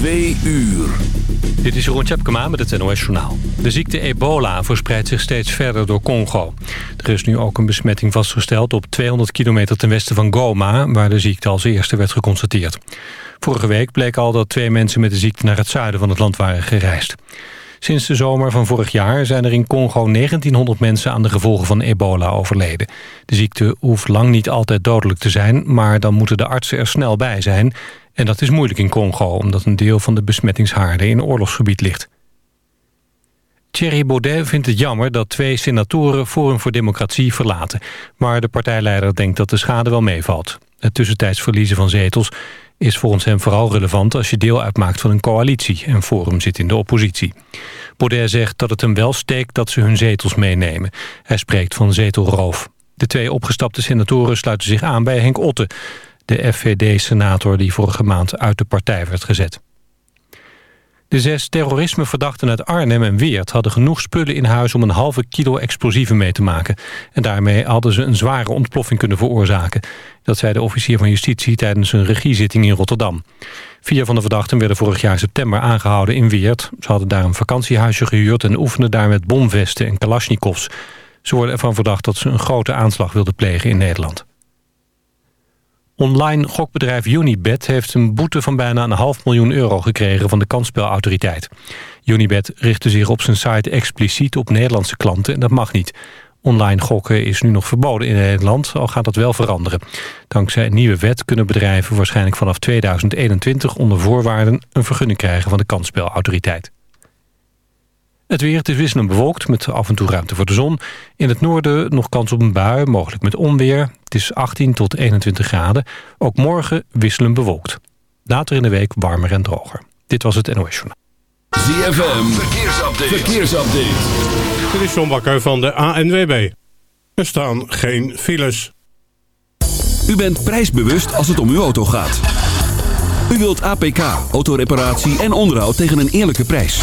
Twee uur. Dit is Jeroen Tjepkema met het NOS Journaal. De ziekte ebola verspreidt zich steeds verder door Congo. Er is nu ook een besmetting vastgesteld op 200 kilometer ten westen van Goma... waar de ziekte als eerste werd geconstateerd. Vorige week bleek al dat twee mensen met de ziekte naar het zuiden van het land waren gereisd. Sinds de zomer van vorig jaar zijn er in Congo 1900 mensen aan de gevolgen van ebola overleden. De ziekte hoeft lang niet altijd dodelijk te zijn, maar dan moeten de artsen er snel bij zijn... En dat is moeilijk in Congo, omdat een deel van de besmettingshaarden in oorlogsgebied ligt. Thierry Baudet vindt het jammer dat twee senatoren Forum voor Democratie verlaten. Maar de partijleider denkt dat de schade wel meevalt. Het tussentijds verliezen van zetels is volgens hem vooral relevant als je deel uitmaakt van een coalitie en Forum zit in de oppositie. Baudet zegt dat het hem wel steekt dat ze hun zetels meenemen. Hij spreekt van zetelroof. De twee opgestapte senatoren sluiten zich aan bij Henk Otte de FVD-senator die vorige maand uit de partij werd gezet. De zes terrorismeverdachten uit Arnhem en Weert hadden genoeg spullen in huis om een halve kilo explosieven mee te maken. En daarmee hadden ze een zware ontploffing kunnen veroorzaken. Dat zei de officier van justitie tijdens een regiezitting in Rotterdam. Vier van de verdachten werden vorig jaar september aangehouden in Weert. Ze hadden daar een vakantiehuisje gehuurd en oefenden daar met bomvesten en kalasjnikovs. Ze worden ervan verdacht dat ze een grote aanslag wilden plegen in Nederland. Online gokbedrijf Unibet heeft een boete van bijna een half miljoen euro gekregen van de kansspelautoriteit. Unibet richtte zich op zijn site expliciet op Nederlandse klanten en dat mag niet. Online gokken is nu nog verboden in Nederland, al gaat dat wel veranderen. Dankzij een nieuwe wet kunnen bedrijven waarschijnlijk vanaf 2021 onder voorwaarden een vergunning krijgen van de kansspelautoriteit. Het weer, het is wisselend bewolkt met af en toe ruimte voor de zon. In het noorden nog kans op een bui, mogelijk met onweer. Het is 18 tot 21 graden. Ook morgen wisselend bewolkt. Later in de week warmer en droger. Dit was het NOS Journaal. ZFM, verkeersupdate. verkeersupdate. Dit is John Bakker van de ANWB. Er staan geen files. U bent prijsbewust als het om uw auto gaat. U wilt APK, autoreparatie en onderhoud tegen een eerlijke prijs.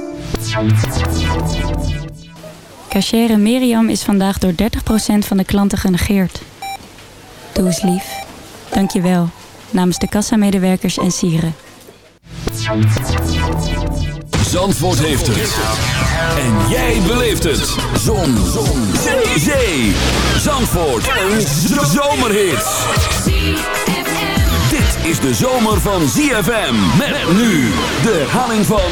Cachere Miriam is vandaag door 30% van de klanten genegeerd. Doe eens lief. Dank je wel. Namens de kassamedewerkers en sieren. Zandvoort heeft het. En jij beleeft het. Zon. Zon. Zee. Zee. Zandvoort. Een zomerhit. Dit is de zomer van ZFM. Met nu de herhaling van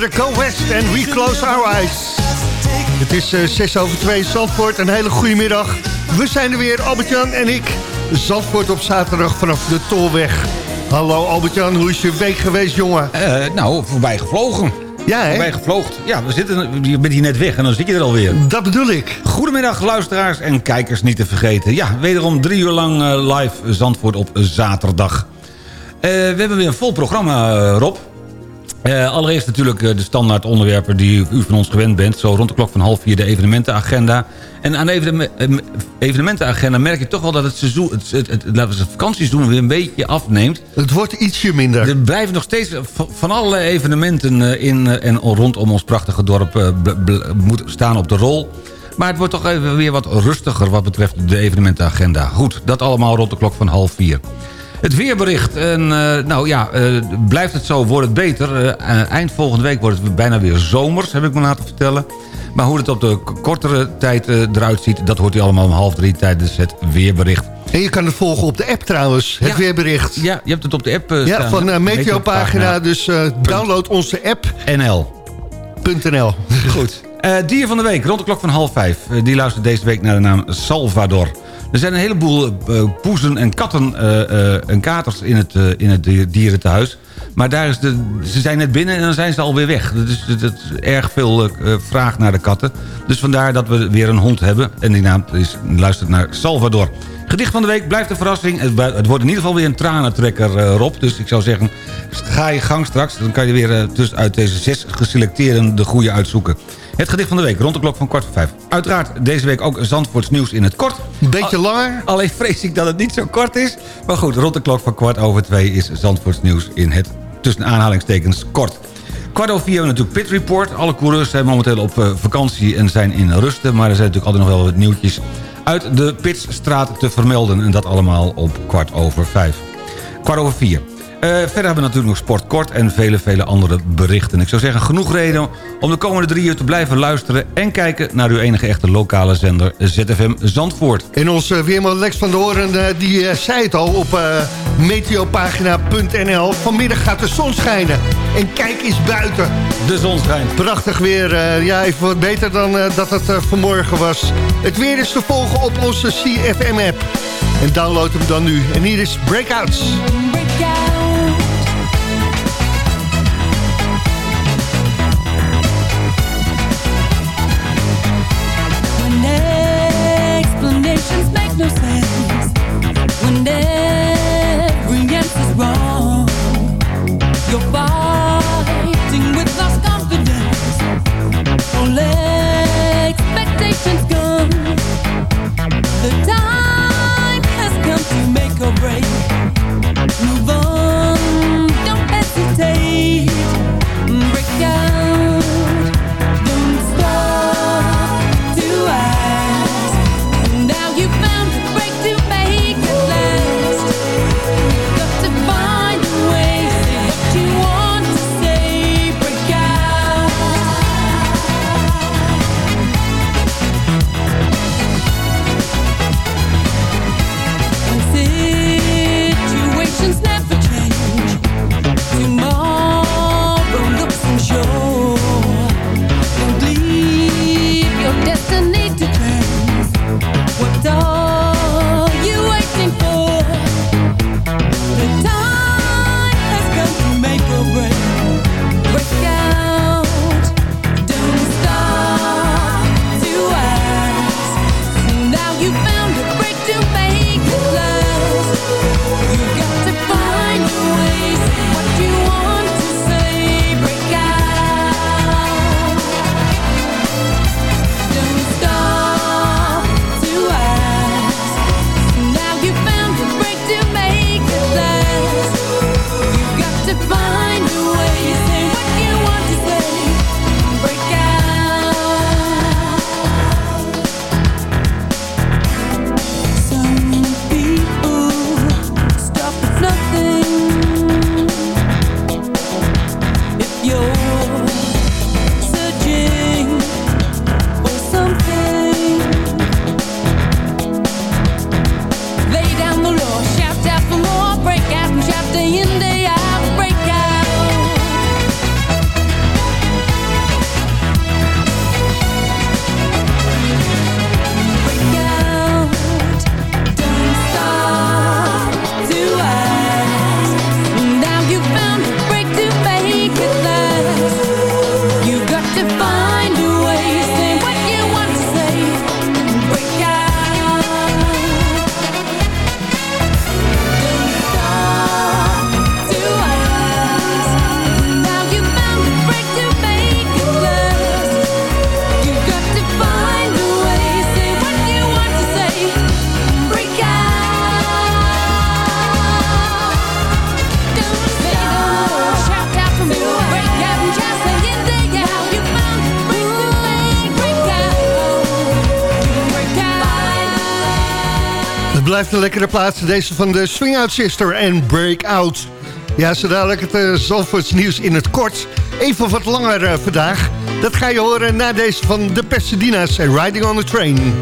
The Go West and we close our eyes. Het is uh, eh, 6 over 2 Zandvoort. Een hele goede middag. We zijn er weer, Albert-Jan en ik. Zandvoort op zaterdag vanaf de Tolweg. Hallo Albert-Jan, hoe is je week geweest, jongen? Uh, nou, voorbij gevlogen. Ja, hè? Voorbij gevlogen. Ja, we zitten, je bent hier net weg en dan zit je er alweer. Dat bedoel ik. Goedemiddag, luisteraars en kijkers niet te vergeten. Ja, wederom drie uur lang uh, live Zandvoort op zaterdag. we hebben weer een vol programma, Rob. Uh, allereerst natuurlijk de standaard onderwerpen die u van ons gewend bent. Zo rond de klok van half vier de evenementenagenda. En aan de evenementenagenda merk je toch wel dat het seizoen, het, het, het, het, het vakantieseizoen weer een beetje afneemt. Het wordt ietsje minder. Er blijven nog steeds van alle evenementen in en rondom ons prachtige dorp moet staan op de rol. Maar het wordt toch even weer wat rustiger wat betreft de evenementenagenda. Goed, dat allemaal rond de klok van half vier. Het weerbericht. En, uh, nou ja, uh, blijft het zo, wordt het beter. Uh, eind volgende week wordt het bijna weer zomers, heb ik me laten vertellen. Maar hoe het op de kortere tijd eruit ziet... dat hoort u allemaal om half drie tijdens het weerbericht. En je kan het volgen op de app trouwens, het weerbericht. Ja, je hebt het op de app staan. Ja, van uh, Meteopagina, dus download onze app. NL. .nl. Goed. dier van de week, rond de klok van half vijf. die luistert deze week naar de naam Salvador. Er zijn een heleboel uh, poezen en katten uh, en katers in het, in het dierentehuis. Maar daar is de, ze zijn net binnen en dan zijn ze alweer weg. Dus dat is erg veel vraag naar de katten. Dus vandaar dat we weer een hond hebben. En die naam is, luistert naar Salvador. Gedicht van de week blijft een verrassing. Het, wordt in ieder geval weer een tranentrekker, Rob. Dus ik zou zeggen, ga je gang straks. Dan kan je weer tussen uit deze zes geselecteerden de goede uitzoeken. Het gedicht van de week, rond de klok van kwart voor vijf. Uiteraard deze week ook Zandvoorts nieuws in het kort. Een beetje langer. Alleen vrees ik dat het niet zo kort is. Maar goed, rond de klok van kwart over twee is Zandvoorts nieuws in het tussen aanhalingstekens kort. Kwart over vier hebben we natuurlijk Pit Report. Alle coureurs zijn momenteel op uh, vakantie en zijn in rusten. Maar er zijn natuurlijk altijd nog wel wat nieuwtjes uit de Pitstraat te vermelden. En dat allemaal op kwart over vijf. Kwart over vier. Uh, verder hebben we natuurlijk nog Sport Kort en vele, vele andere berichten. Ik zou zeggen, genoeg reden om de komende drie uur te blijven luisteren... en kijken naar uw enige echte lokale zender ZFM Zandvoort. En onze weerman Lex van der Hoorn, uh, die uh, zei het al op meteopagina.nl... vanmiddag gaat de zon schijnen. En kijk eens buiten. De zon schijnt. Prachtig weer. ja, even wat beter dan dat het vanmorgen was. Het weer is te volgen op onze CFM-app. En download hem dan nu. En hier is Breakouts. Blijft een lekkere plaats. Deze van de Swing Out Sister en Breakout. Ja, zo dadelijk het uh, nieuws in het kort. Even wat langer uh, vandaag. Dat ga je horen na deze van de Pasadena's en Riding on the Train.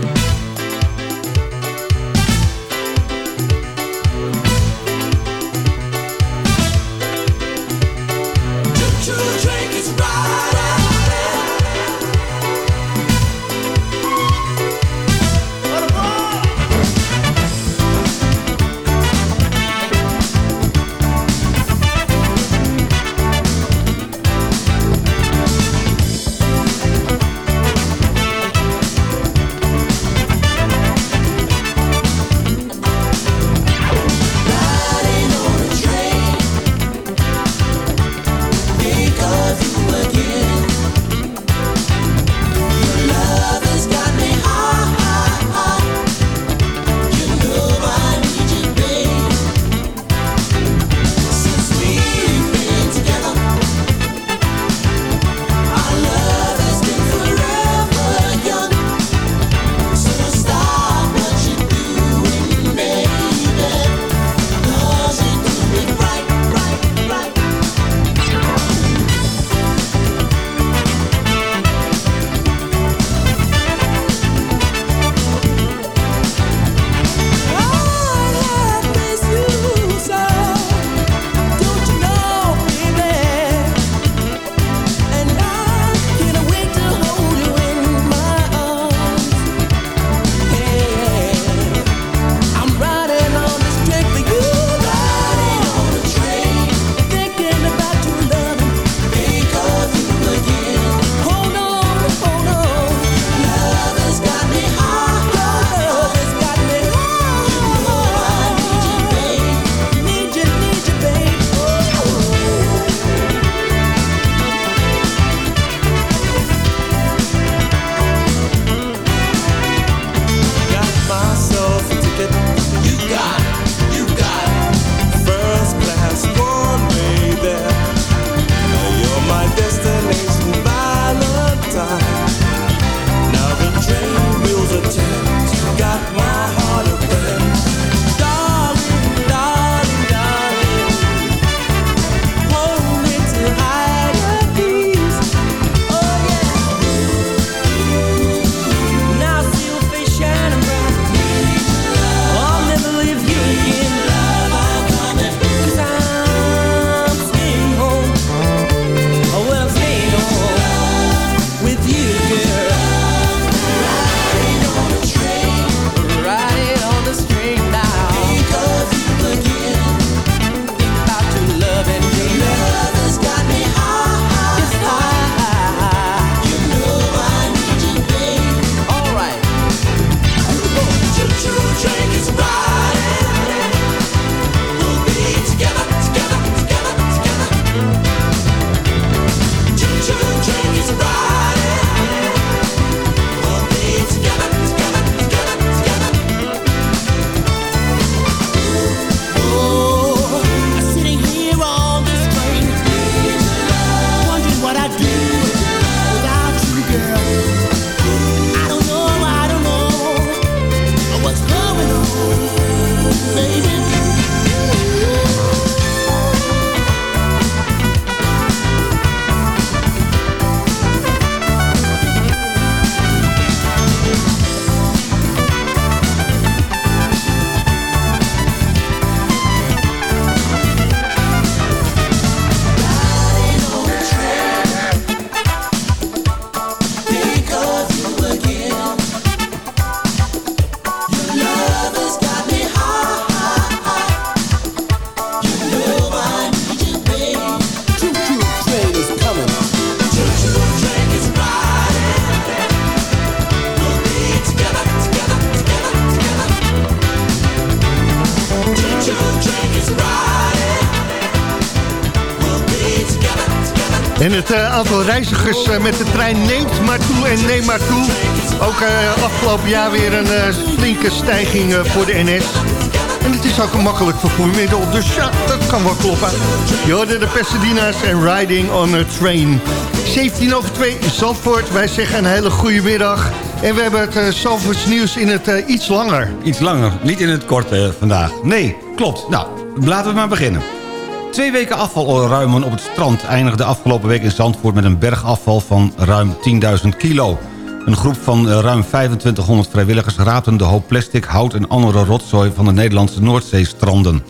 Het uh, aantal reizigers uh, met de trein neemt maar toe en neemt maar toe. Ook uh, afgelopen jaar weer een flinke stijging voor de NS. En het is ook een makkelijk vervoermiddel, dus ja, dat kan wel kloppen. Je de Pasadena's en Riding on a Train. 17 over 2 Zandvoort, wij zeggen een hele goede middag. En we hebben het uh, nieuws in het iets langer. Iets langer, niet in het kort vandaag. Nee, klopt. Nou, laten we maar beginnen. Twee weken afvalruimen op het strand eindigde afgelopen week in Zandvoort... met een bergafval van ruim 10.000 kilo. Een groep van ruim 2500 vrijwilligers raapten de hoop plastic, hout en andere rotzooi... van de Nederlandse Noordzeestranden.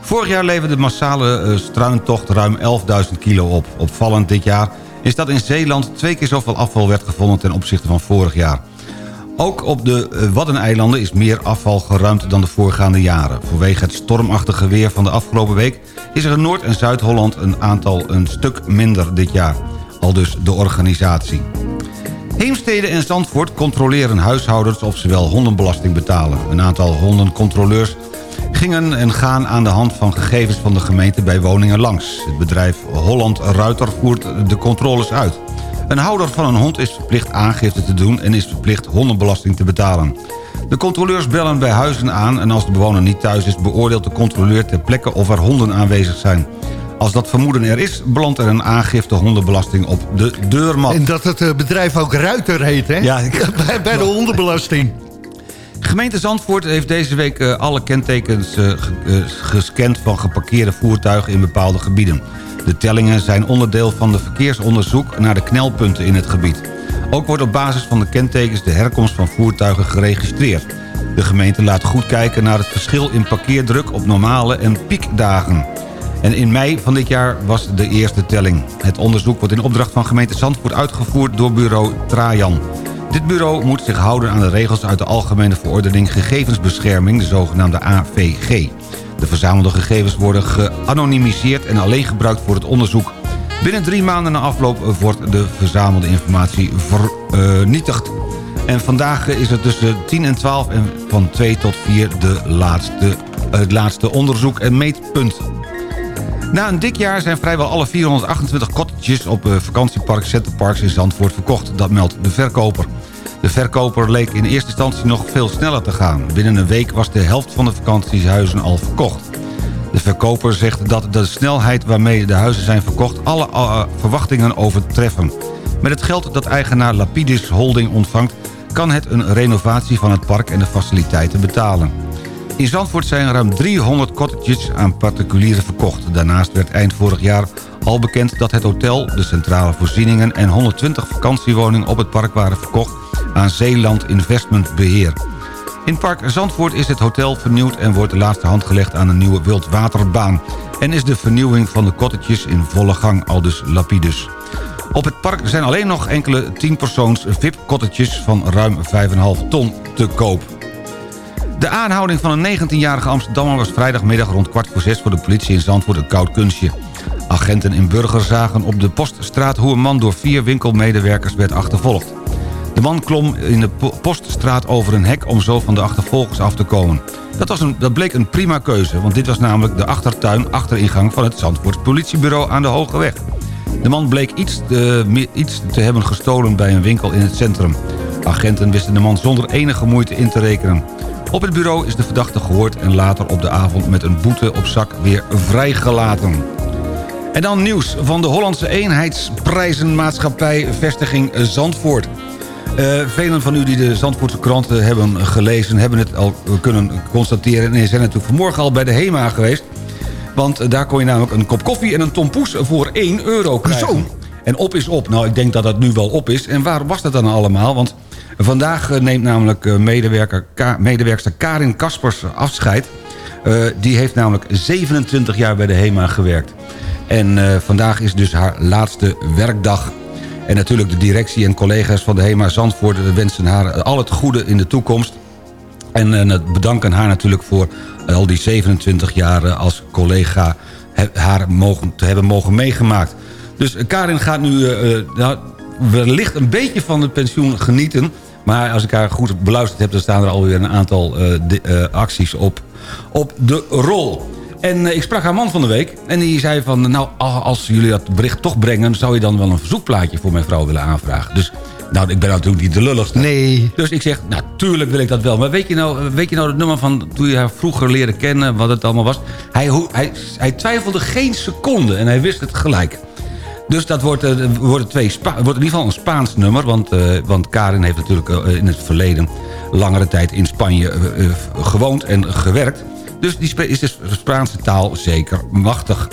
Vorig jaar leverde de massale struintocht ruim 11.000 kilo op. Opvallend dit jaar is dat in Zeeland twee keer zoveel afval werd gevonden ten opzichte van vorig jaar. Ook op de eh, Waddeneilanden is meer afval geruimd dan de voorgaande jaren. Vanwege het stormachtige weer van de afgelopen week... is er in Noord- en Zuid-Holland een aantal een stuk minder dit jaar. Al dus de organisatie. Heemstede en Zandvoort controleren huishoudens of ze wel hondenbelasting betalen. Een aantal hondencontroleurs gingen en gaan aan de hand van gegevens van de gemeente bij woningen langs. Het bedrijf Holland Ruiter voert de controles uit. Een houder van een hond is verplicht aangifte te doen... en is verplicht hondenbelasting te betalen. De controleurs bellen bij huizen aan... en als de bewoner niet thuis is... beoordeelt de controleur ter plekke of er honden aanwezig zijn. Als dat vermoeden er is, belandt er een aangifte hondenbelasting op de deurmat. En dat het eh, bedrijf ook Ruiter heet, hè? Ja, bij, bij de hondenbelasting. Gemeente Zandvoort heeft deze week eh, alle kentekens uh, gescand... van geparkeerde voertuigen in bepaalde gebieden. De tellingen zijn onderdeel van de verkeersonderzoek naar de knelpunten in het gebied. Ook wordt op basis van de kentekens de herkomst van voertuigen geregistreerd. De gemeente laat goed kijken naar het verschil in parkeerdruk op normale en piekdagen. En in mei van dit jaar was de eerste telling. Het onderzoek wordt in opdracht van gemeente Zandvoort uitgevoerd door bureau Trajan. Dit bureau moet zich houden aan de regels uit de Algemene Verordening Gegevensbescherming, de zogenaamde AVG. De verzamelde gegevens worden geanonimiseerd en alleen gebruikt voor het onderzoek. Binnen drie maanden na afloop wordt de verzamelde informatie vernietigd. En vandaag is het tussen 10 en 12 en van 2 tot 4 de laatste, het laatste onderzoek en meetpunt. Na een dik jaar zijn vrijwel alle 428 cottages op eh, vakantiepark Centerparks in Zandvoort verkocht. Dat meldt de verkoper. De verkoper leek in eerste instantie nog veel sneller te gaan. Binnen een week was de helft van de vakantiehuizen al verkocht. De verkoper zegt dat de snelheid waarmee de huizen zijn verkocht... alle uh, verwachtingen overtreffen. Met het geld dat eigenaar Lapidus Holding ontvangt... kan het een renovatie van het park en de faciliteiten betalen. In Zandvoort zijn ruim 300 cottages aan particulieren verkocht. Daarnaast werd eind vorig jaar al bekend dat het hotel, de centrale voorzieningen... en 120 vakantiewoningen op het park waren verkocht aan Zeeland Investment Beheer. In Park Zandvoort is het hotel vernieuwd en wordt de laatste hand gelegd aan een nieuwe wildwaterbaan. En is de vernieuwing van de cottages in volle gang, aldus Lapidus. Op het park zijn alleen nog enkele 10-persoons VIP-cottages van ruim 5,5 ton te koop. De aanhouding van een 19-jarige Amsterdammer was vrijdagmiddag rond kwart voor zes voor de politie in Zandvoort een koud kunstje. Agenten in Burger zagen op de poststraat hoe een man door vier winkelmedewerkers werd achtervolgd. De man klom in de poststraat over een hek om zo van de achtervolgers af te komen. Dat, was een, dat bleek een prima keuze, want dit was namelijk de achtertuin achteringang van het Zandvoorts politiebureau aan de Hoge Weg. De man bleek iets te, iets te hebben gestolen bij een winkel in het centrum. Agenten wisten de man zonder enige moeite in te rekenen. Op het bureau is de verdachte gehoord en later op de avond met een boete op zak weer vrijgelaten. En dan nieuws van de Hollandse eenheidsprijzenmaatschappij Vestiging Zandvoort. Uh, velen van u die de Zandvoortse kranten hebben gelezen... hebben het al kunnen constateren. En zijn natuurlijk vanmorgen al bij de HEMA geweest. Want daar kon je namelijk een kop koffie en een tompoes voor 1 euro krijgen. Zo. En op is op. Nou, ik denk dat dat nu wel op is. En waar was dat dan allemaal? Want vandaag eh, neemt namelijk eh, medewerker, medewerkster Karin Kaspers afscheid. Uh, die heeft namelijk 27 jaar bij de HEMA gewerkt. En uh, vandaag is dus haar laatste werkdag. En natuurlijk de directie en collega's van de HEMA Zandvoort... wensen haar al het goede in de toekomst. En uh, bedanken haar natuurlijk voor al die 27 jaar als collega... haar mogen, te hebben mogen meegemaakt. Dus Karin gaat nu nou, wellicht een beetje van het pensioen genieten... Maar als ik haar goed beluisterd heb... dan staan er alweer een aantal acties op, op de rol. En uh, ik sprak haar man van de week. En die zei van, nou, als jullie dat bericht toch brengen... zou je dan wel een verzoekplaatje voor mijn vrouw willen aanvragen. Dus, nou, ik ben natuurlijk niet de lulligste. Nee. Dus ik zeg, natuurlijk wil ik dat wel. Maar weet je nou, weet je nou het nummer van toen je haar vroeger leerde kennen... wat het allemaal was? Hij, hij, hij twijfelde geen seconde en hij wist het gelijk. Dus dat wordt, uh, wordt, twee Spa wordt in ieder geval een Spaans nummer... want, uh, want Karin heeft natuurlijk in het verleden langere tijd in Spanje gewoond en gewerkt. Dus die is de Spaanse taal zeker machtig.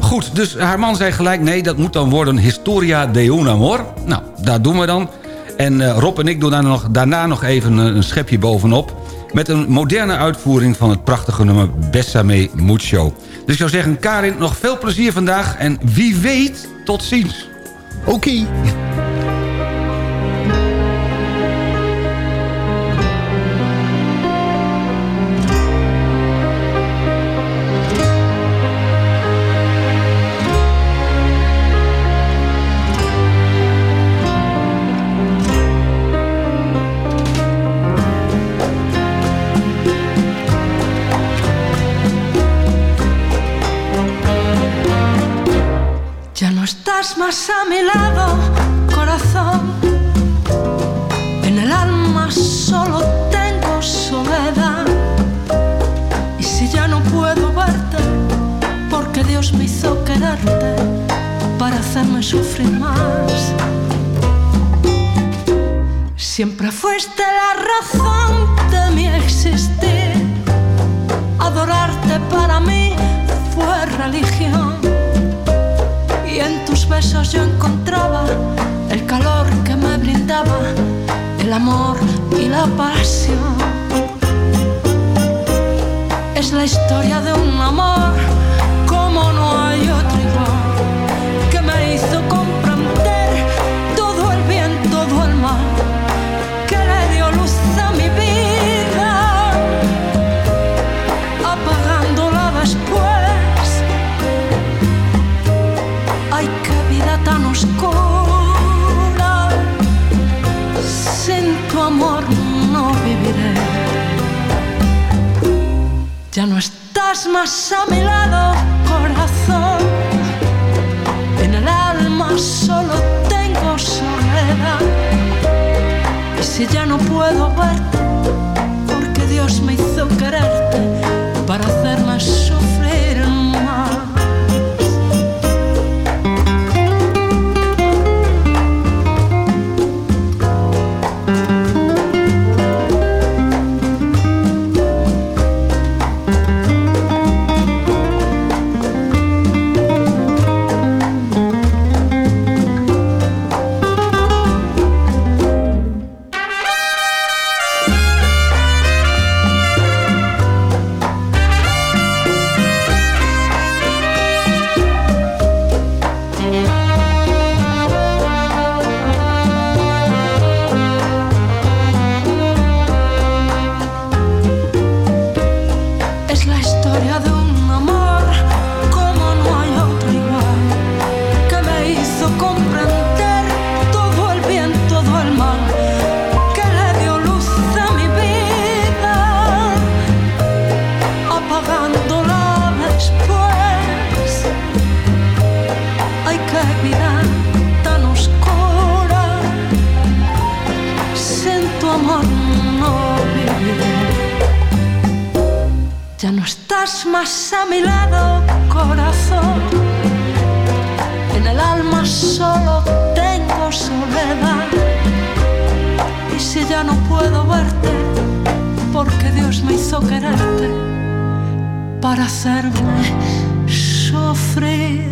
Goed, dus haar man zei gelijk... nee, dat moet dan worden Historia de un amor. Nou, dat doen we dan. En Rob en ik doen daar nog, daarna nog even een schepje bovenop... met een moderne uitvoering van het prachtige nummer Bessame Mucho. Dus ik zou zeggen, Karin, nog veel plezier vandaag... en wie weet, tot ziens. Oké. Más a mi lado, corazón. En el alma solo tengo soledad. Y si ya no puedo verte, porque Dios me hizo quererte para hacerme sufrir más. Siempre fuiste la razón de mi existir. Adorarte para mí fue religión en tus besos yo encontraba el calor que me brindaba el amor y la pasión. Es la historia de un amor más a mi lado, corazón. En el alma solo tengo soledad. Y si ya no puedo verte, porque Dios me hizo quererte estás más a mi lado, corazón. En el alma solo tengo soledad. Y si ya no puedo verte, porque Dios me hizo quererte para hacerme sufrir.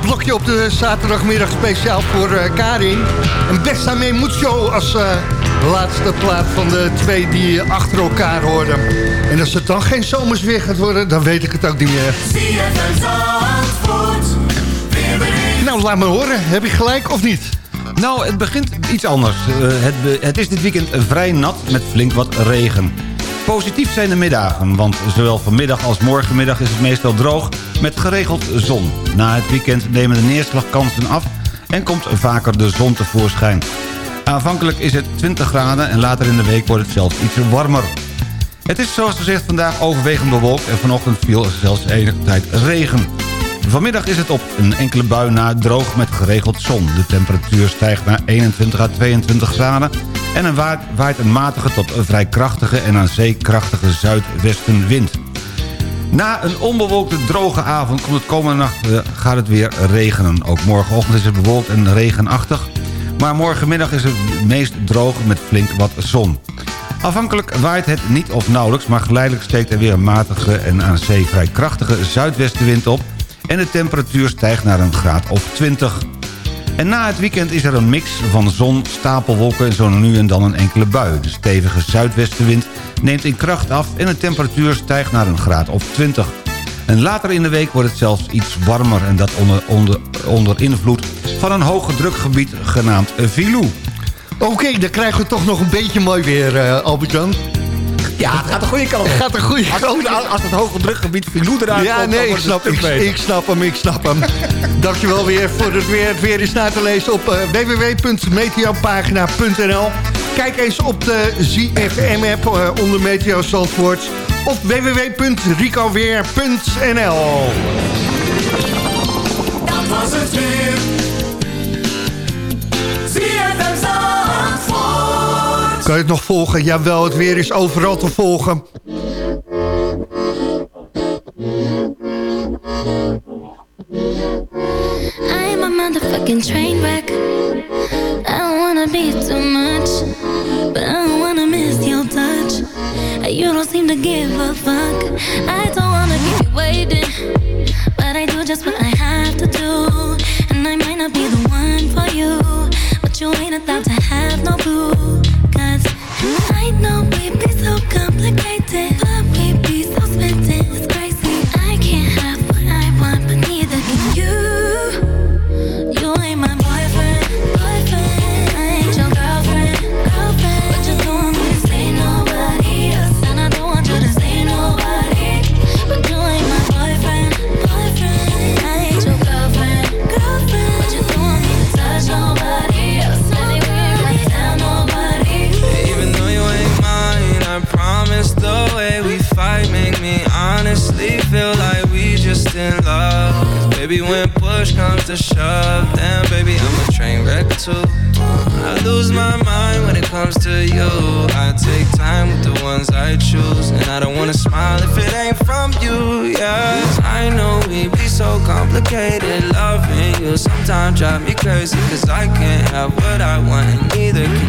Een blokje op de zaterdagmiddag speciaal voor eh, Karin. En Bessame Mucho als eh, laatste plaat van de twee die je achter elkaar hoorden. En als het dan geen zomers weer gaat worden, dan weet ik het ook niet meer. Nou, laat me horen. Heb ik gelijk of niet? Nou, het begint iets anders. Eh, het, het is dit weekend vrij nat met flink wat regen. Positief zijn de middagen, want zowel vanmiddag als morgenmiddag is het meestal droog met geregeld zon. Na het weekend nemen de neerslagkansen af en komt vaker de zon tevoorschijn. Aanvankelijk is het 20 graden en later in de week wordt het zelfs iets warmer. Het is zoals gezegd vandaag overwegend bewolkt en vanochtend viel zelfs enige tijd regen. Vanmiddag is het op een enkele bui na droog met geregeld zon. De temperatuur stijgt naar 21 à 22 graden... en er waait, een matige tot een vrij krachtige en aan zee krachtige zuidwestenwind. Na een onbewolkte droge avond komt het komende nacht gaat het weer regenen. Ook morgenochtend is het bewolkt en regenachtig. Maar morgenmiddag is het meest droog met flink wat zon. Afhankelijk waait het niet of nauwelijks... maar geleidelijk steekt er weer een matige en aan zee vrij krachtige zuidwestenwind op... en de temperatuur stijgt naar een graad of 20. En na het weekend is er een mix van zon, stapelwolken... en zo nu en dan een enkele bui. De stevige zuidwestenwind neemt in kracht af... en de temperatuur stijgt naar een graad of 20. En later in de week wordt het zelfs iets warmer... en dat onder, onder, onder invloed van een hoge drukgebied genaamd Filou. Oké, dan krijgen we toch nog een beetje mooi weer, Albert-Jan. Ja, het gaat de goede kant Het gaat de goede Als, kant als, als het hoge drukgebied Filou eruit Ja, komt, dan nee, ik snap, ik, ik snap hem, ik snap hem. Dankjewel weer voor het weer. Het weer is na te lezen op uh, www.meteopagina.nl. Kijk eens op de ZFM-app uh, onder Meteo Zandvoort of www.ricoweer.nl. Dat was het weer. Kan je het nog volgen? Jawel, het weer is overal te volgen. I'm a motherfucking train wreck. I don't wanna be too much, but I don't wanna miss your touch. You don't seem to give a fuck. I don't wanna keep you waiting, but I do just what I have to do. And I might not be the one for you, but you ain't about to have no clue. crazy Cause I can't have what I want neither. either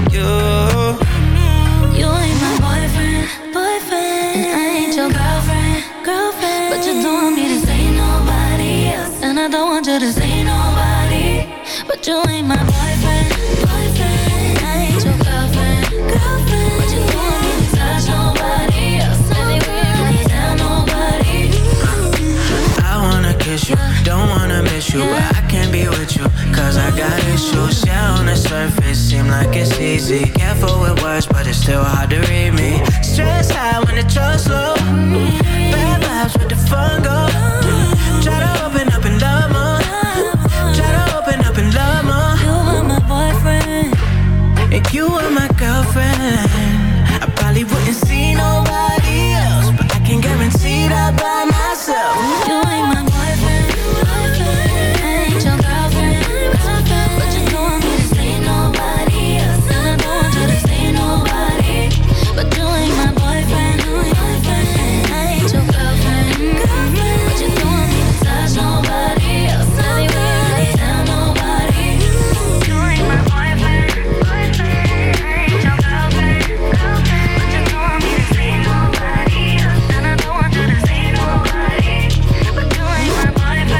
like it's easy. Careful with words, but it's still hard to read me. Stress high when the trust low. Bad vibes with the fun go? Try to open up and love more. Try to open up and love more. You were my boyfriend. And you were my girlfriend. I probably wouldn't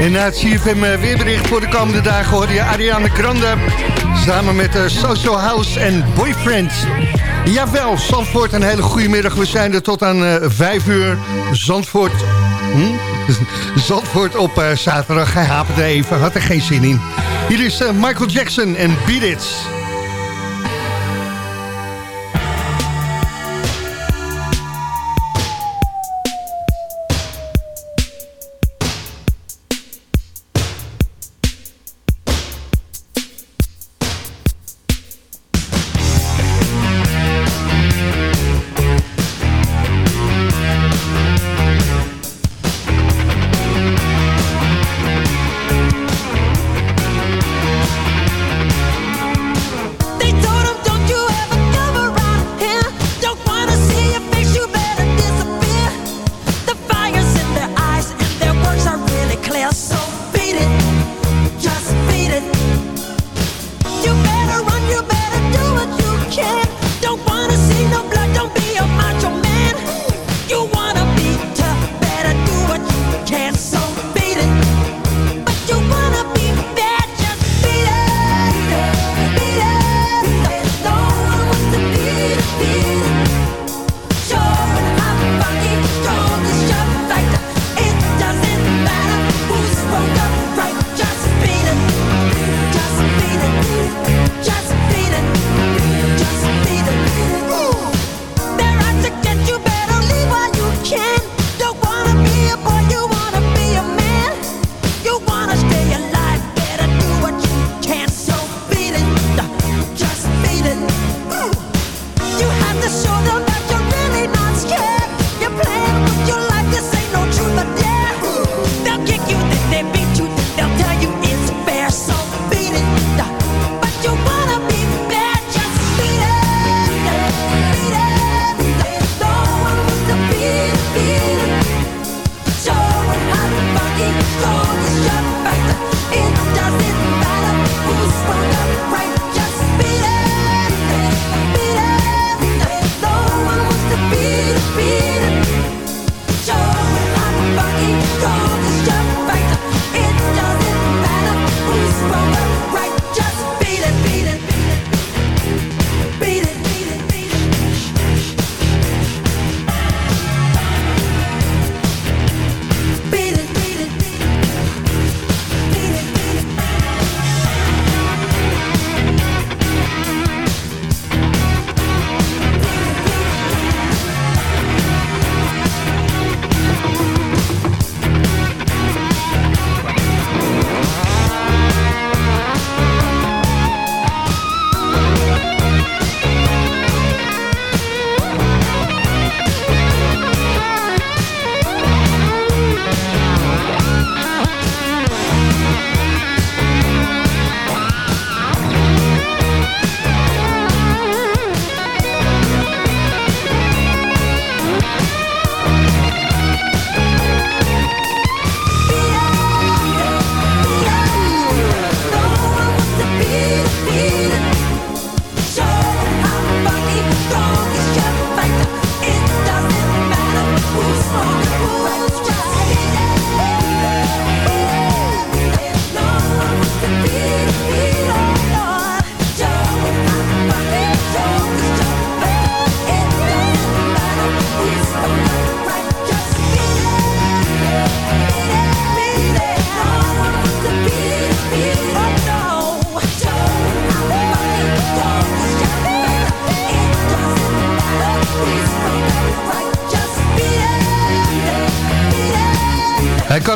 En na het CFM eh, weerbericht voor de komende dagen hoor je Ariane Grande... samen met eh, Social House en Boyfriend. Jawel, Zandvoort, een hele goede middag. We zijn er tot aan eh, vijf uur. Zandvoort... Hm? Zandvoort op zaterdag. Hij haperde even, had er geen zin in. Hier is Michael Jackson en Beat It.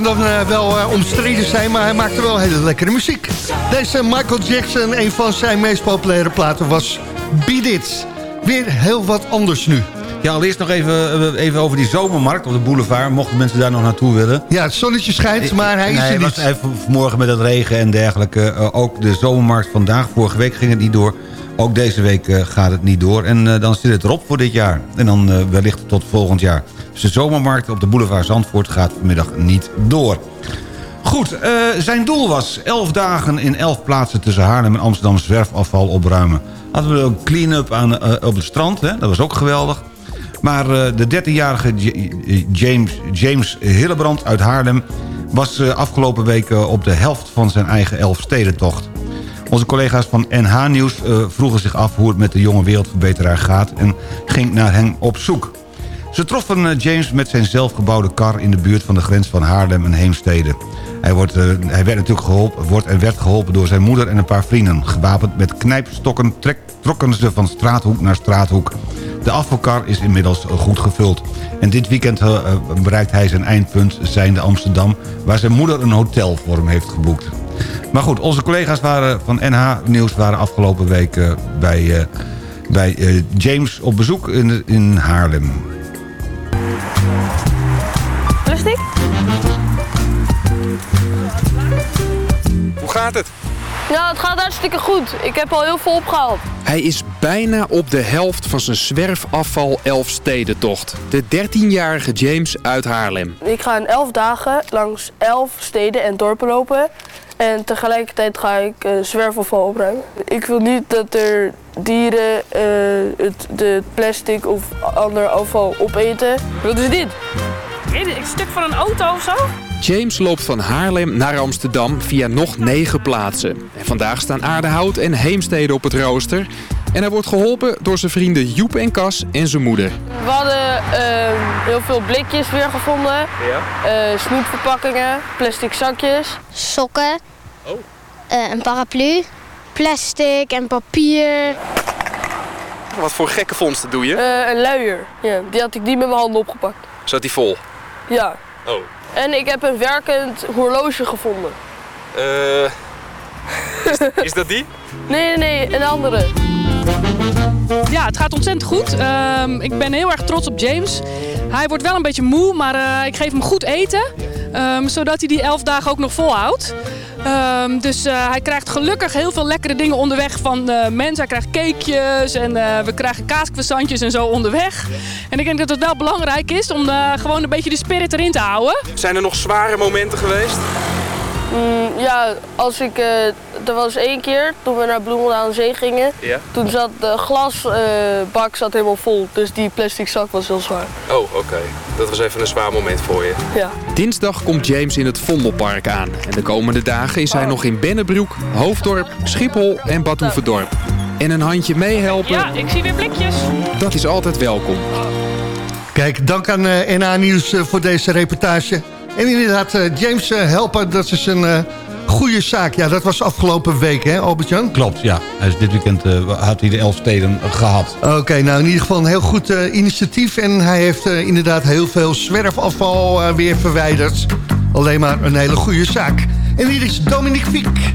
Kan dan eh, wel uh, omstreden zijn, maar hij maakte wel hele lekkere muziek. Deze Michael Jackson, een van zijn meest populaire platen was Beat It. Weer heel wat anders nu. Ja, allereerst nog even, even over die zomermarkt op de boulevard. Mochten mensen daar nog naartoe willen. Ja, het zonnetje schijnt, maar hij is er niet. Hij vanmorgen met het regen en dergelijke. ook de zomermarkt vandaag. Vorige week ging het niet door. Ook deze week gaat het niet door. En dan zit het erop voor dit jaar. En dan wellicht tot volgend jaar. Dus de zomermarkt op de boulevard Zandvoort gaat vanmiddag niet door. Goed, uh, zijn doel was 11 dagen in 11 plaatsen tussen Haarlem en Amsterdam zwerfafval opruimen. Hadden we een clean-up uh, op het strand, hè? dat was ook geweldig. Maar uh, de 13-jarige James, James Hillebrand uit Haarlem... was afgelopen week op de helft van zijn eigen Elfstedentocht. Onze collega's van NH Nieuws vroegen zich af hoe het met de jonge wereldverbeteraar gaat... en ging naar hem op zoek. Ze troffen eh, James met zijn zelfgebouwde kar in de buurt van de grens van Haarlem en Heemstede. Hij, wordt, uh, hij werd natuurlijk geholpen, wordt en werd geholpen door zijn moeder en een paar vrienden. Gewapend met knijpstokken trokken ze van straathoek naar straathoek. De afvalkar is inmiddels goed gevuld. En dit weekend bereikt hij zijn eindpunt, zijnde Amsterdam... waar zijn moeder een hotel voor hem heeft geboekt. Maar goed, onze collega's waren van NH Nieuws waren afgelopen week bij, bij James op bezoek in, in Haarlem. Plastic? Hoe gaat het? Ja, het gaat hartstikke goed. Ik heb al heel veel opgehaald. Hij is bijna op de helft van zijn zwerfafval Elfstedentocht. De 13-jarige James uit Haarlem. Ik ga in 11 dagen langs 11 steden en dorpen lopen. En tegelijkertijd ga ik uh, zwerfafval opruimen. Ik wil niet dat er dieren uh, het, de plastic of ander afval opeten. Wat is dit? Een stuk van een auto of zo? James loopt van Haarlem naar Amsterdam via nog negen plaatsen. En vandaag staan Aardehout en Heemstede op het rooster. En hij wordt geholpen door zijn vrienden Joep en Cas en zijn moeder. We hadden uh, heel veel blikjes weer gevonden. Ja. Uh, snoepverpakkingen, plastic zakjes. Sokken. Oh. Uh, een paraplu. Plastic en papier. Wat voor gekke vondsten doe je? een luier. Ja, die had ik niet met mijn handen opgepakt. Zat die vol? Ja. Oh. En ik heb een werkend horloge gevonden. Eh... is, is dat die? Nee, nee, nee, een andere. Ja, het gaat ontzettend goed. Uh, ik ben heel erg trots op James. Hij wordt wel een beetje moe, maar uh, ik geef hem goed eten. Um, zodat hij die elf dagen ook nog volhoudt. Um, dus uh, hij krijgt gelukkig heel veel lekkere dingen onderweg van uh, mensen. Hij krijgt cakejes en we krijgen kaaskwazantjes en zo onderweg. En ik denk dat het wel belangrijk is om gewoon een beetje de spirit erin te houden. Zijn er nog zware momenten geweest? Mm, ja, als ik, uh, er was één keer toen we naar Bloemendaal aan Zee gingen. Ja? Toen zat de glasbak uh, zat helemaal vol, dus die plastic zak was heel zwaar. Oh, oké. Okay. Dat was even een zwaar moment voor je. Ja. Dinsdag komt James in het Vondelpark aan. En de komende dagen is hij nog in Bennebroek, Hoofddorp, Schiphol en Badhoevedorp. En een handje meehelpen. Ja, ik zie weer blikjes. Dat is altijd welkom. Kijk, dank aan uh, NA Nieuws voor deze reportage. En inderdaad, uh, James uh, helpen, dat is een uh, goede zaak. Ja, dat was afgelopen week, hè, Albert-Jan? Klopt, ja. Hij is dit weekend had hij de elf steden gehad. Oké, okay, nou in ieder geval een heel goed initiatief. En hij heeft inderdaad heel veel zwerfafval weer verwijderd. Alleen maar een hele goede zaak. En hier is Dominique Fiek.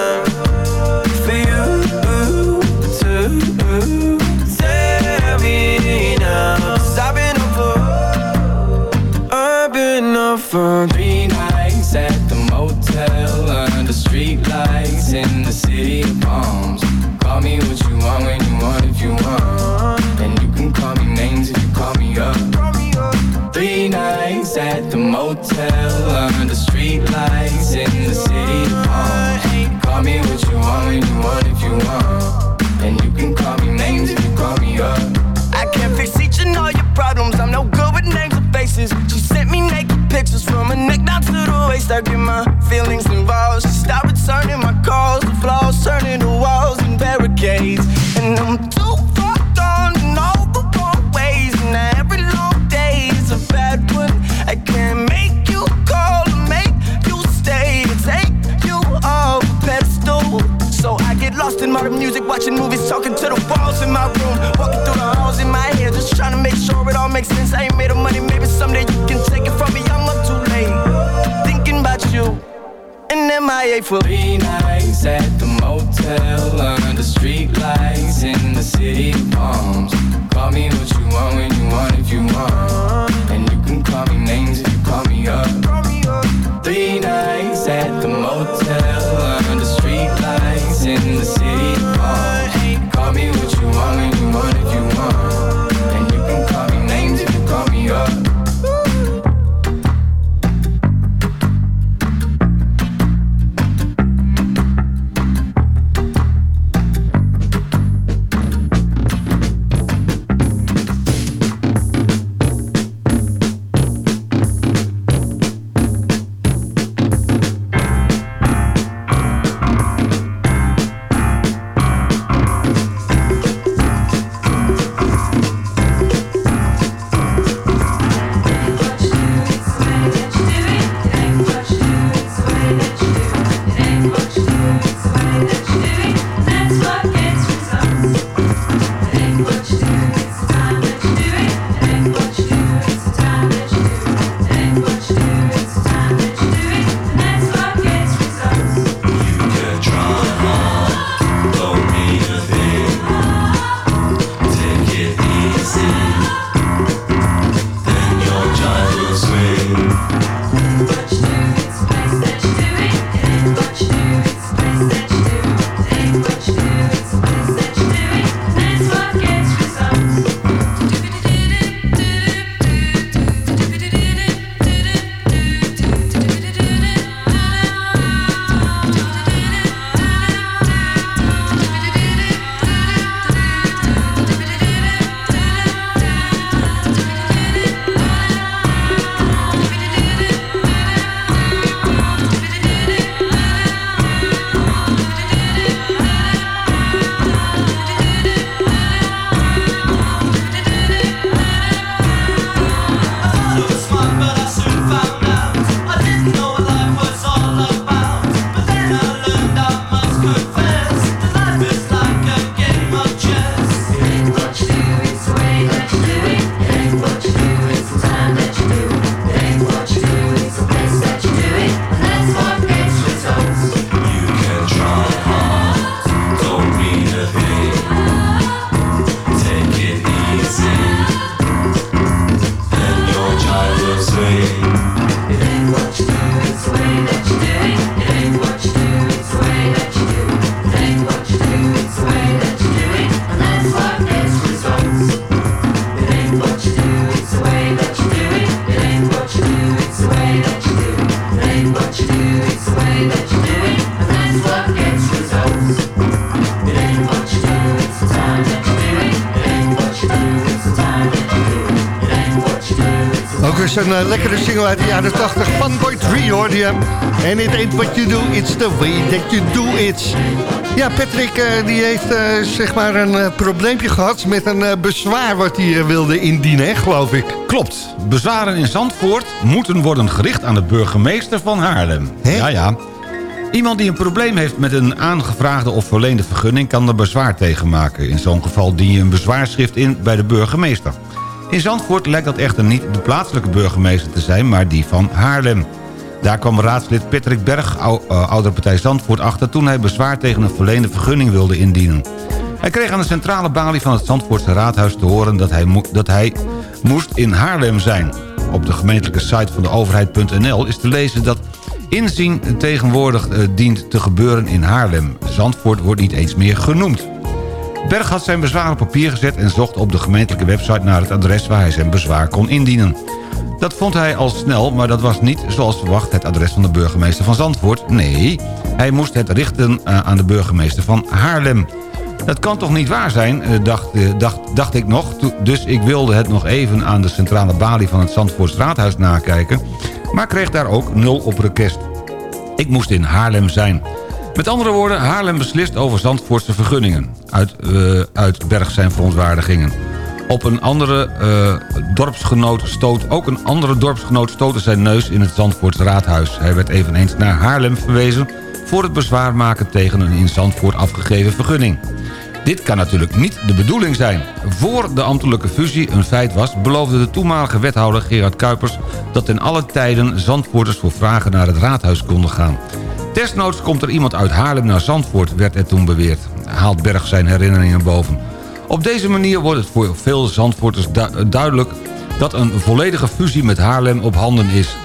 fun I ain't made of money, maybe someday you can take it from me. I'm up too late, thinking about you, and MIA for Three nights at the motel under street lights in the city of palms. Call me what you want when you want if you want. Weer zo'n eh, lekkere single uit de jaren 80. Funboy 3 hoorde je. En it ain't what you do, it's the way that you do it. Ja, Patrick eh, die heeft eh, zeg maar een eh, probleempje gehad met een eh, bezwaar wat hij eh, wilde indienen, hè, geloof ik. Klopt. Bezwaren in Zandvoort moeten worden gericht aan de burgemeester van Haarlem. Ja, ja. Iemand die een probleem heeft met een aangevraagde of verleende vergunning... kan er bezwaar tegen maken. In zo'n geval dien je een bezwaarschrift in bij de burgemeester. In Zandvoort lijkt dat echter niet de plaatselijke burgemeester te zijn... maar die van Haarlem. Daar kwam raadslid Patrick Berg, eh, oudere partij Zandvoort, achter... toen hij bezwaar tegen een verleende vergunning wilde indienen. Hij kreeg aan de centrale balie van het Zandvoortse raadhuis te horen... dat hij, dat hij moest in Haarlem zijn. Op de gemeentelijke site van de overheid.nl is te lezen dat Inzien tegenwoordig eh, dient te gebeuren in Haarlem. Zandvoort wordt niet eens meer genoemd. Berg had zijn bezwaar op papier gezet en zocht op de gemeentelijke website naar het adres waar hij zijn bezwaar kon indienen. Dat vond hij al snel, maar dat was niet, zoals verwacht, het adres van de burgemeester van Zandvoort. Nee, hij moest het richten eh, aan de burgemeester van Haarlem. Dat kan toch niet waar zijn, eh, dacht, eh, dacht, dacht ik nog. Dus ik wilde het nog even aan de centrale balie van het Zandvoort Straathuis nakijken... maar kreeg daar ook nul op request. Ik moest in Haarlem zijn. Met andere woorden, Haarlem beslist over Zandvoortse vergunningen. Uit, uh, uit Berg zijn verontwaardigingen. Op een andere uh, dorpsgenoot stoot... ook een andere dorpsgenoot stootte zijn neus in het Zandvoorts raadhuis. Hij werd eveneens naar Haarlem verwezen... voor het bezwaar maken tegen een in Zandvoort afgegeven vergunning. Dit kan natuurlijk niet de bedoeling zijn. Voor de ambtelijke fusie een feit was... beloofde de toenmalige wethouder Gerard Kuipers... dat in alle tijden Zandvoorters voor vragen naar het raadhuis konden gaan. Desnoods komt er iemand uit Haarlem naar Zandvoort, werd er toen beweerd. Haalt Berg zijn herinneringen boven. Op deze manier wordt het voor veel Zandvoorters du duidelijk... dat een volledige fusie met Haarlem op handen is.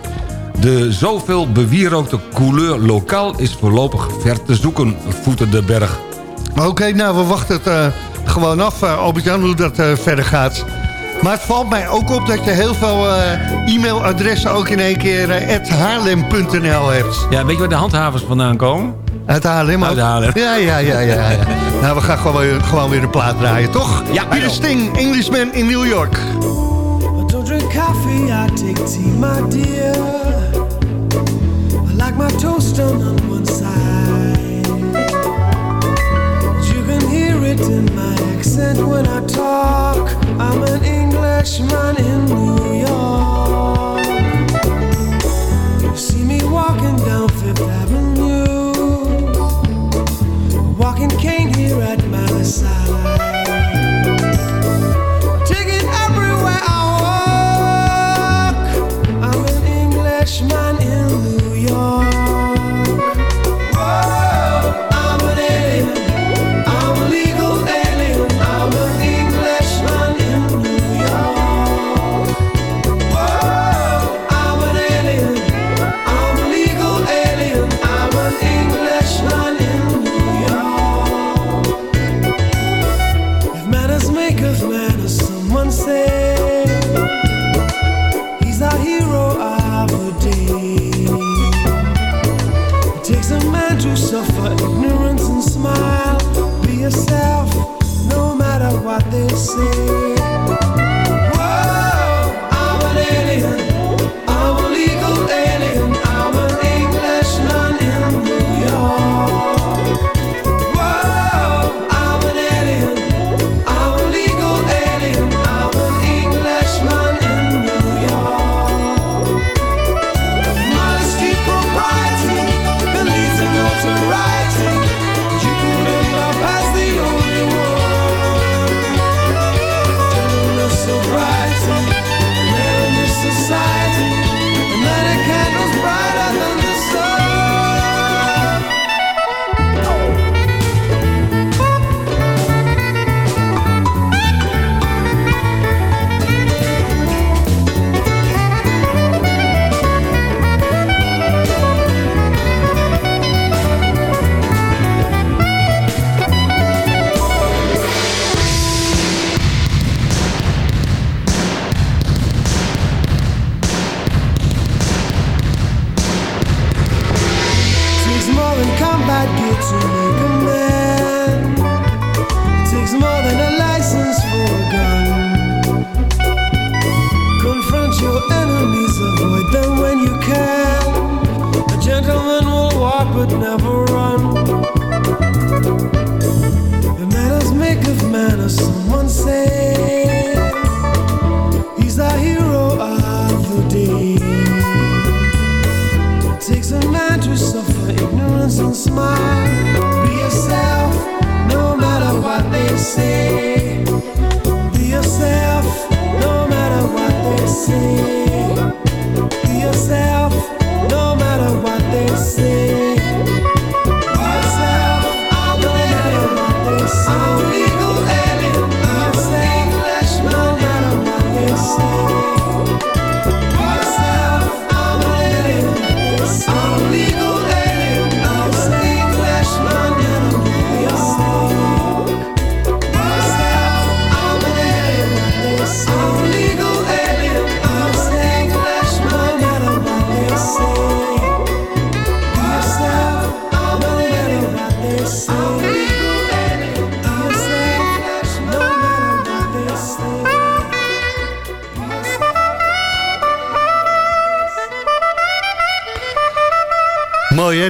De zoveel bewierookte couleur lokaal is voorlopig ver te zoeken, voeten de berg. Oké, nou, we wachten het uh, gewoon af, uh, Albert-Jan, hoe dat verder gaat. Maar het valt mij ook op dat je heel veel e-mailadressen ook in één keer haarlem.nl hebt. Ja, weet je waar de handhavers vandaan komen? Uit Haarlem ook? Uit Haarlem. Ja, ja, ja, ja. ja. nou, we gaan gewoon weer, gewoon weer de plaat draaien, toch? Ja, Hier is Sting, Englishman in New York. I don't drink coffee, I take tea, my dear. I like my toast on one side. You can hear it in my accent when I talk. I'm an Englishman in New York. You see me walking down Fifth Avenue. Walking cane here at my side. Say.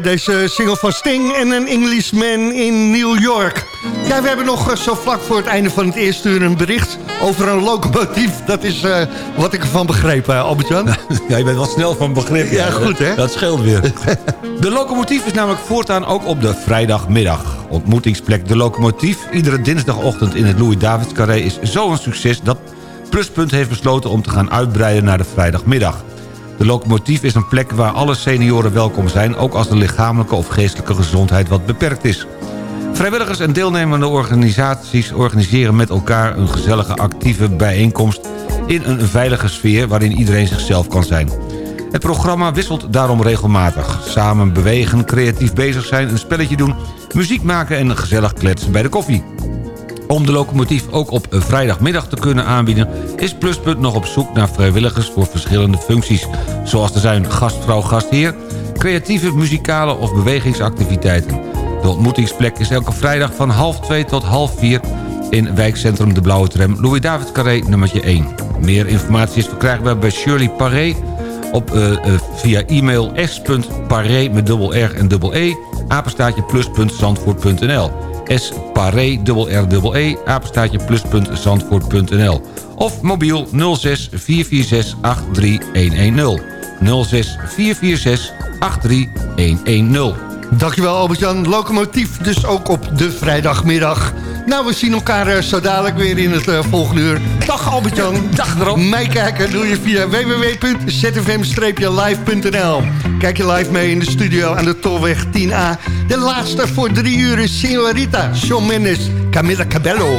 Deze single van Sting en een Englishman in New York. Ja, we hebben nog eh, zo vlak voor het einde van het eerste uur een bericht over een locomotief. Dat is uh, wat ik ervan begreep, uh, Albert-Jan. Ja, je bent wel snel van begrip. Ja, goed hè? Dat scheelt weer. De locomotief is namelijk voortaan ook op de vrijdagmiddag. Ontmoetingsplek De Locomotief. Iedere dinsdagochtend in het Louis-Davids Carré is zo'n succes... dat Pluspunt heeft besloten om te gaan uitbreiden naar de vrijdagmiddag. De locomotief is een plek waar alle senioren welkom zijn... ook als de lichamelijke of geestelijke gezondheid wat beperkt is. Vrijwilligers en deelnemende organisaties organiseren met elkaar... een gezellige actieve bijeenkomst in een veilige sfeer... waarin iedereen zichzelf kan zijn. Het programma wisselt daarom regelmatig. Samen bewegen, creatief bezig zijn, een spelletje doen... muziek maken en gezellig kletsen bij de koffie. Om de locomotief ook op vrijdagmiddag te kunnen aanbieden... is Pluspunt nog op zoek naar vrijwilligers voor verschillende functies. Zoals te zijn gastvrouw, gastheer... creatieve, muzikale of bewegingsactiviteiten. De ontmoetingsplek is elke vrijdag van half 2 tot half 4... in wijkcentrum De Blauwe Tram, Louis-David Carré, nummertje 1. Meer informatie is verkrijgbaar bij Shirley Paré... Op, uh, uh, via e-mail s.paré met dubbel R en dubbel E... apenstaatje plus.zandvoort.nl S Paré, dubbel R, dubbel E, apenstaatje plus.zandvoort.nl. Of mobiel 06 446 83110. 06 446 83110. Dankjewel Albert-Jan. Locomotief dus ook op de vrijdagmiddag. Nou, we zien elkaar uh, zo dadelijk weer in het uh, volgende uur. Dag Albert-Jan. Dag erop. Meekijken doe je via www.zfm-live.nl. Kijk je live mee in de studio aan de Tolweg 10A. De laatste voor drie uur is Senorita, Shawn Mendes, Camila Cabello.